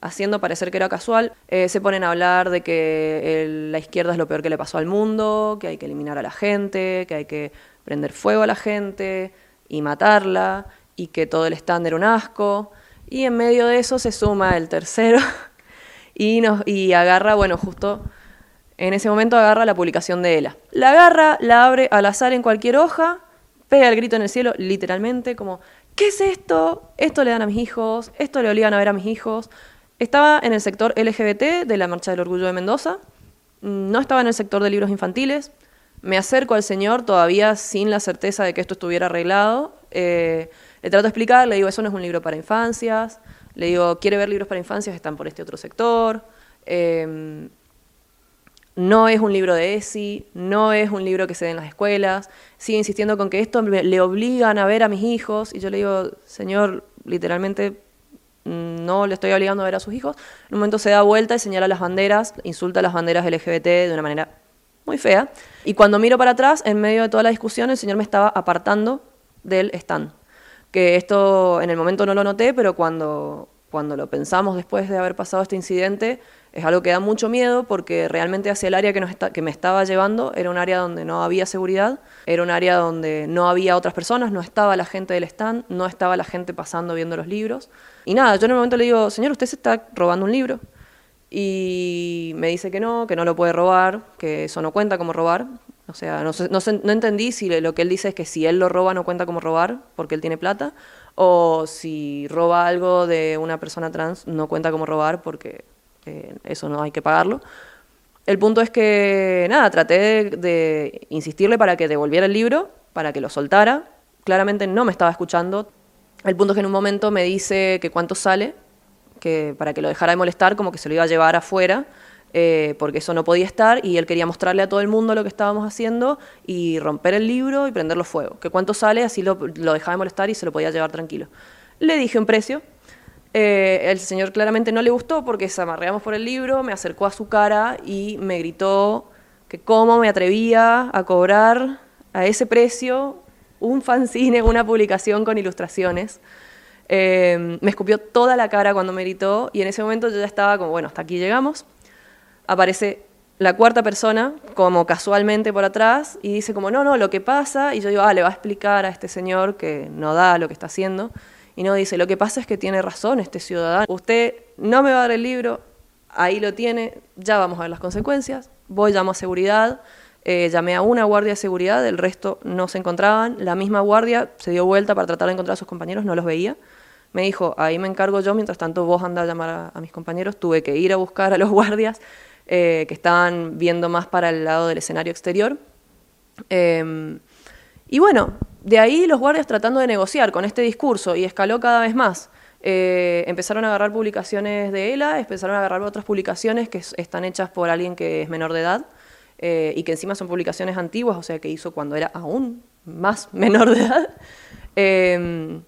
N: haciendo parecer que era casual, eh, se ponen a hablar de que la izquierda es lo peor que le pasó al mundo, que hay que eliminar a la gente, que hay que prender fuego a la gente y matarla, y que todo el stand era un asco. Y en medio de eso se suma el tercero y, nos, y agarra, bueno, justo en ese momento agarra la publicación de Ela. La agarra, la abre al azar en cualquier hoja, pega el grito en el cielo, literalmente, como, ¿qué es esto? Esto le dan a mis hijos, esto le obligan a ver a mis hijos. Estaba en el sector LGBT de la Marcha del Orgullo de Mendoza, no estaba en el sector de libros infantiles. Me acerco al señor todavía sin la certeza de que esto estuviera arreglado. Eh, le trato de explicar, le digo, eso no es un libro para infancias. Le digo, ¿quiere ver libros para infancias? Están por este otro sector. Eh, no es un libro de ESI, no es un libro que se dé en las escuelas. Sigue insistiendo con que esto me- le obligan a ver a mis hijos. Y yo le digo, señor, literalmente mm, no le estoy obligando a ver a sus hijos. En un momento se da vuelta y señala las banderas, insulta las banderas LGBT de una manera muy fea. Y cuando miro para atrás, en medio de toda la discusión, el señor me estaba apartando del stand. Que esto en el momento no lo noté, pero cuando, cuando lo pensamos después de haber pasado este incidente, es algo que da mucho miedo porque realmente hacia el área que, nos está- que me estaba llevando era un área donde no había seguridad, era un área donde no había otras personas, no estaba la gente del stand, no estaba la gente pasando viendo los libros. Y nada, yo en el momento le digo, señor, usted se está robando un libro. Y me dice que no, que no lo puede robar, que eso no cuenta como robar. O sea, no, no, no entendí si lo que él dice es que si él lo roba no cuenta como robar porque él tiene plata, o si roba algo de una persona trans no cuenta como robar porque eh, eso no hay que pagarlo. El punto es que, nada, traté de, insistirle para que devolviera el libro, para que lo soltara. Claramente no me estaba escuchando. El punto es que en un momento me dice que cuánto sale, que para que lo dejara de molestar, como que se lo iba a llevar afuera, eh, porque eso no podía estar, y él quería mostrarle a todo el mundo lo que estábamos haciendo y romper el libro y prenderlo fuego. Que cuánto sale, así lo, lo dejaba de molestar y se lo podía llevar tranquilo. Le dije un precio. Eh, el señor claramente no le gustó porque se amarreamos por el libro, me acercó a su cara y me gritó que cómo me atrevía a cobrar a ese precio un fanzine, una publicación con ilustraciones. Eh, me escupió toda la cara cuando me gritó y en ese momento yo ya estaba como, bueno, hasta aquí llegamos. Aparece la cuarta persona, como casualmente por atrás, y dice como, no, no, lo que pasa, y yo digo, ah, le va a explicar a este señor que no da lo que está haciendo, y no dice, lo que pasa es que tiene razón este ciudadano, usted no me va a dar el libro, ahí lo tiene, ya vamos a ver las consecuencias, voy, llamo a seguridad, Eh, llamé a una guardia de seguridad, el resto no se encontraban. La misma guardia se dio vuelta para tratar de encontrar a sus compañeros, no los veía. Me dijo, ahí me encargo yo, mientras tanto vos andá a llamar a, mis compañeros. Tuve que ir a buscar a los guardias eh, que estaban viendo más para el lado del escenario exterior. Eh, y bueno, de ahí los guardias tratando de negociar con este discurso y escaló cada vez más. Eh, empezaron a agarrar publicaciones de ELA, empezaron a agarrar otras publicaciones que están hechas por alguien que es menor de edad eh, y que encima son publicaciones antiguas, o sea que hizo cuando era aún más menor de edad. Eh,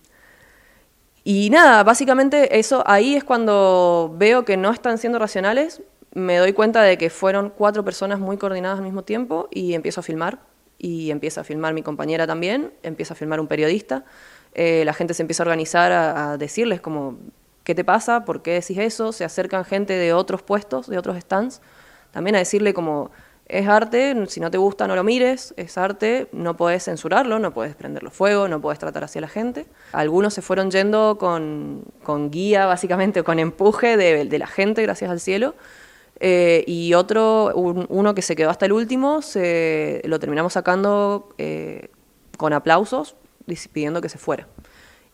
N: y nada, básicamente eso ahí es cuando veo que no están siendo racionales, me doy cuenta de que fueron cuatro personas muy coordinadas al mismo tiempo y empiezo a filmar. Y empieza a filmar mi compañera también, empieza a filmar un periodista. Eh, la gente se empieza a organizar a, decirles como, ¿qué te pasa? ¿Por qué decís eso? Se acercan gente de otros puestos, de otros stands, también a decirle como, es arte, si no te gusta no lo mires, es arte, no puedes censurarlo, no puedes prenderlo fuego, no puedes tratar así a la gente. Algunos se fueron yendo con, con guía, básicamente, con empuje de la gente, gracias al cielo. Eh, y otro, un- uno que se quedó hasta el último, se, lo terminamos sacando eh, con aplausos, pidiendo que se fuera.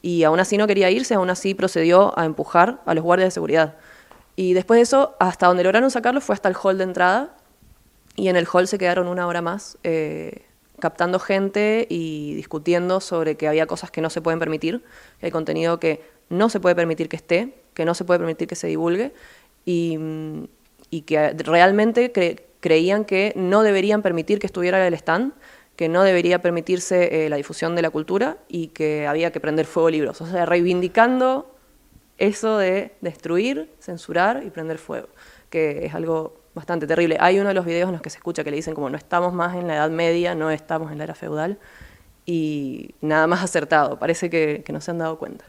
N: Y aún así no quería irse, aún así procedió a empujar a los guardias de seguridad. Y después de eso, hasta donde lograron sacarlo fue hasta el hall de entrada, y en el hall se quedaron una hora más eh, captando gente y discutiendo sobre que había cosas que no se pueden permitir, que hay contenido que no se puede permitir que esté, que no se puede permitir que se divulgue y, mm, y que realmente cre- creían que no deberían permitir que estuviera el stand, que no debería permitirse eh, la difusión de la cultura y que había que prender fuego libros. O sea, reivindicando eso de destruir, censurar y prender fuego, que es algo bastante terrible. Hay uno de los videos en los que se escucha que le dicen como no estamos más en la Edad Media, no estamos en la era feudal, y nada más acertado, parece que no se han dado cuenta.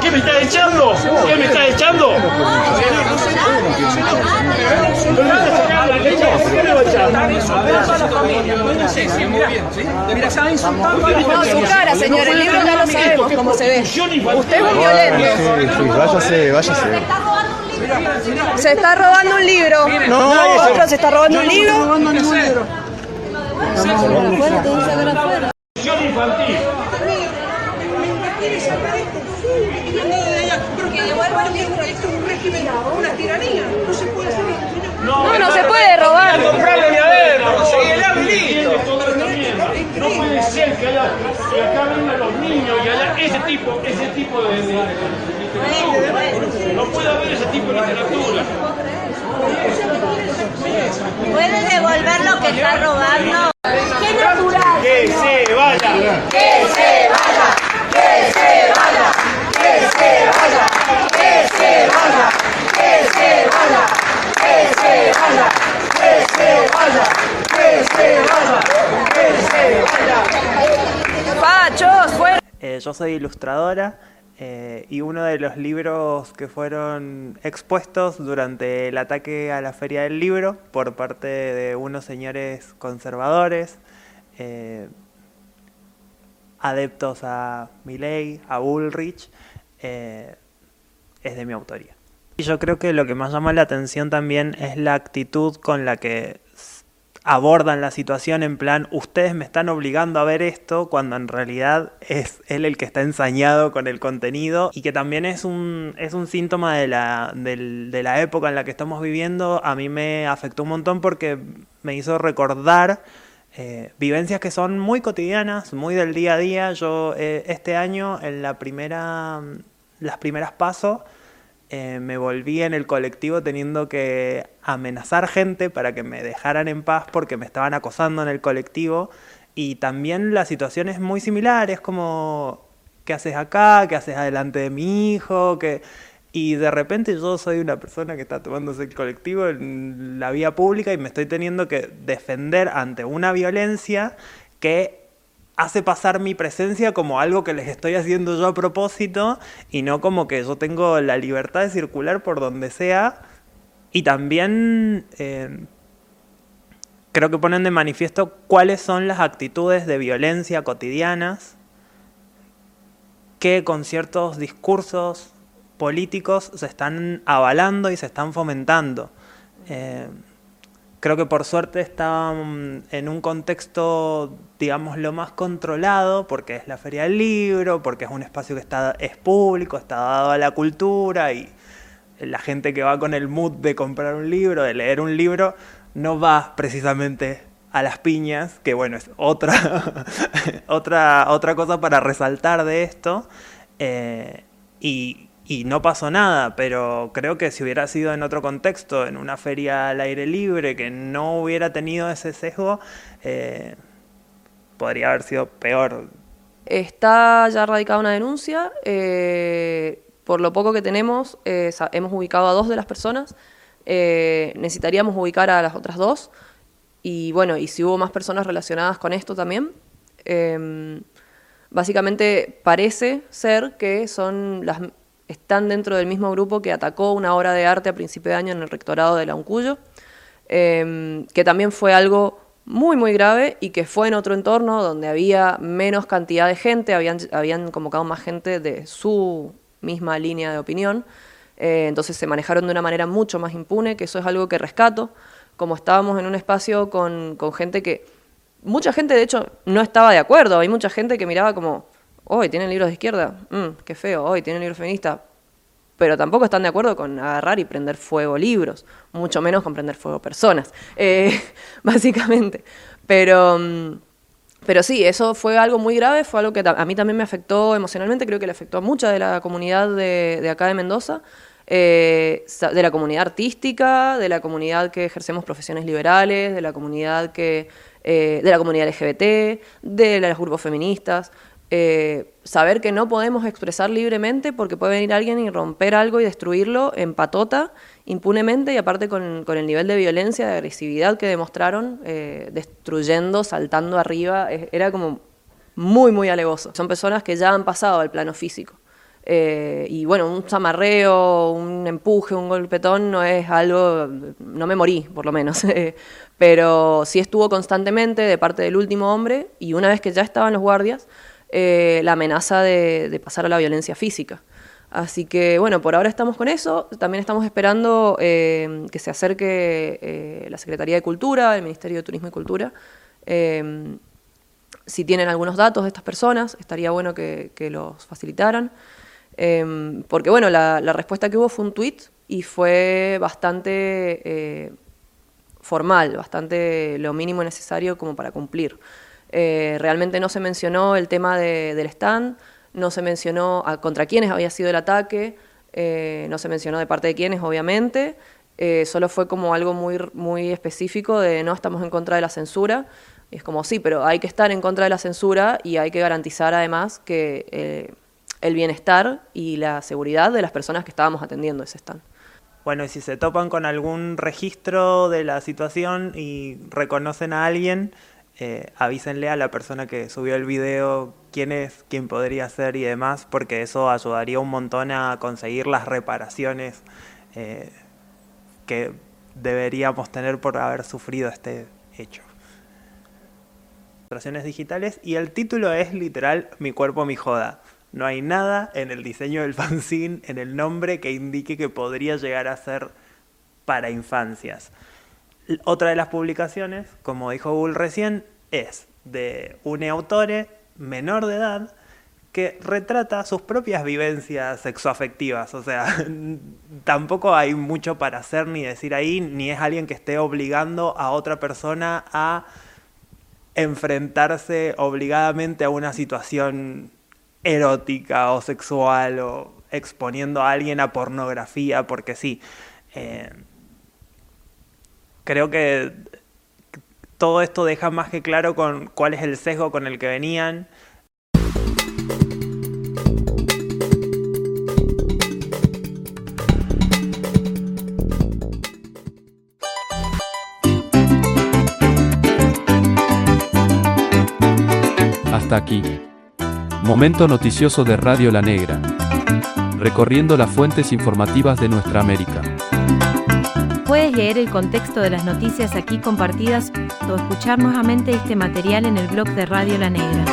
J: ¿Qué me está echando? ¿Qué me está echando?
O: No, su cara, señor, el libro ya lo sabemos cómo se ve. Usted es un violento.
B: váyase, váyase.
O: Se está robando un libro.
B: No.
O: Otro se está robando un libro.
J: infantil.
O: Porque devuelva el libro, esto es un régimen, una tiranía. No se puede hacer esto.
J: No,
O: no se puede robar.
J: Comprarlo ni adentro, seguirá No puede ser que, haya, que acá vengan los niños y haya ese tipo, ese tipo de, literatura. No puede haber ese tipo de literatura.
P: ¿Puede devolver lo que está robando? ¡Qué natural!
J: Que se vaya.
P: ¡Que se vaya! ¡Que se vaya! ¡Que se vaya! ¡Que se vaya! ¡Que se vaya! ¡Que se vaya! ¡Que se vaya! ¡Que se vaya!
O: ¡Pachos, fuera!
Q: Eh, yo soy ilustradora eh, y uno de los libros que fueron expuestos durante el ataque a la Feria del Libro por parte de unos señores conservadores, eh, adeptos a Milley, a Bullrich, es de mi autoría. Y yo creo que lo que más llama la atención también es la actitud con la que abordan la situación en plan, ustedes me están obligando a ver esto, cuando en realidad es él el que está ensañado con el contenido y que también es un, es un síntoma de la, de la época en la que estamos viviendo. A mí me afectó un montón porque me hizo recordar eh, vivencias que son muy cotidianas, muy del día a día. Yo eh, este año, en la primera, las primeras pasos, eh, me volví en el colectivo teniendo que amenazar gente para que me dejaran en paz porque me estaban acosando en el colectivo. Y también la situación es muy similar, es como, ¿qué haces acá? ¿Qué haces adelante de mi hijo? Y de repente yo soy una persona que está tomándose el colectivo en la vía pública y me estoy teniendo que defender ante una violencia que hace pasar mi presencia como algo que les estoy haciendo yo a propósito y no como que yo tengo la libertad de circular por donde sea. Y también eh, creo que ponen de manifiesto cuáles son las actitudes de violencia cotidianas que con ciertos discursos políticos se están avalando y se están fomentando. Eh, creo que por suerte está mm, en un contexto, digamos, lo más controlado, porque es la Feria del Libro, porque es un espacio que está, es público, está dado a la cultura y la gente que va con el mood de comprar un libro, de leer un libro, no va precisamente a las piñas, que bueno, es otra, otra, otra cosa para resaltar de esto. Eh, y, y no pasó nada, pero creo que si hubiera sido en otro contexto, en una feria al aire libre, que no hubiera tenido ese sesgo, eh, podría haber sido peor.
N: Está ya radicada una denuncia. eh, por lo poco que tenemos, eh, hemos ubicado a dos de las personas. necesitaríamos ubicar a las otras dos. Y bueno, y si hubo más personas relacionadas con esto también. Básicamente parece ser que son las están dentro del mismo grupo que atacó una obra de arte a principio de año en el rectorado de la Uncuyo, em, que también fue algo muy muy grave y que fue en otro entorno donde había menos cantidad de gente, habían, habían convocado más gente de su misma línea de opinión, eh, entonces se manejaron de una manera mucho más impune, que eso es algo que rescato, como estábamos en un espacio con, con gente que, mucha gente de hecho no estaba de acuerdo, hay mucha gente que miraba como, hoy tienen libros de izquierda, Mm, qué feo, hoy tienen libros feministas, pero tampoco están de acuerdo con agarrar y prender fuego libros, mucho menos con prender fuego personas, eh, básicamente. Pero, mm, pero sí, eso fue algo muy grave, fue algo que a mí también me afectó emocionalmente, creo que le afectó a mucha de la comunidad de, de acá de Mendoza, eh, de la comunidad artística, de la comunidad que ejercemos profesiones liberales, de la comunidad que eh, de la comunidad LGBT, de los grupos feministas. Eh, saber que no podemos expresar libremente porque puede venir alguien y romper algo y destruirlo en patota, impunemente y aparte con, el nivel de violencia, de agresividad que demostraron, eh, destruyendo, saltando arriba, era como muy, muy alevoso. Son personas que ya han pasado al plano físico. Eh, y bueno, un zamarreo, un empuje, un golpetón no es algo, no me morí por lo menos, pero sí estuvo constantemente de parte del último hombre y una vez que ya estaban los guardias, eh, la amenaza de, pasar a la violencia física. Así que bueno, por ahora estamos con eso, también estamos esperando eh, que se acerque eh, la Secretaría de Cultura, el Ministerio de Turismo y Cultura. si tienen algunos datos de estas personas, estaría bueno que, los facilitaran. Eh, porque bueno, la, la respuesta que hubo fue un tweet y fue bastante formal, bastante lo mínimo necesario como para cumplir. Eh, realmente no se mencionó el tema de- del stand, no se mencionó contra quiénes había sido el ataque, eh, no se mencionó de parte de quiénes, obviamente, eh, solo fue como algo muy, muy específico de no estamos en contra de la censura. Es como, sí, pero hay que estar en contra de la censura y hay que garantizar además que el bienestar y la seguridad de las personas que estábamos atendiendo ese stand.
Q: Bueno, y si se topan con algún registro de la situación y reconocen a alguien, eh, avísenle a la persona que subió el video quién es, quién podría ser y demás, porque eso ayudaría un montón a conseguir las reparaciones eh, que deberíamos tener por haber sufrido este hecho. Ilustraciones digitales y el título es literal Mi cuerpo, mi joda. No hay nada en el diseño del fanzine, en el nombre que indique que podría llegar a ser para infancias. Otra de las publicaciones, como dijo Bull recién, es de un autore menor de edad que retrata sus propias vivencias sexoafectivas. O sea, tampoco hay mucho para hacer ni decir ahí, ni es alguien que esté obligando a otra persona a enfrentarse obligadamente a una situación erótica o sexual o exponiendo a alguien a pornografía, porque sí. Eh, creo que todo esto deja más que claro con cuál es el sesgo con el que venían.
K: Hasta aquí. Momento noticioso de Radio La Negra. Recorriendo las fuentes informativas de nuestra América.
A: Puedes leer el contexto de las noticias aquí compartidas o escuchar nuevamente este material en el blog de Radio La Negra.